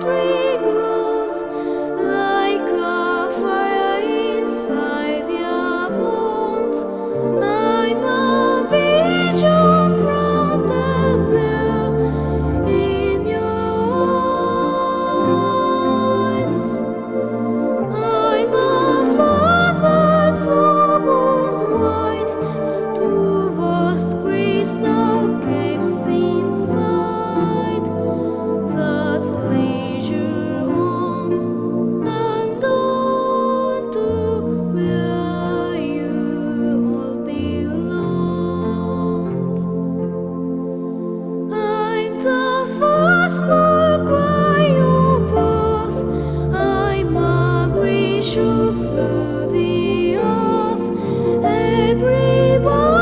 dream. to the earth a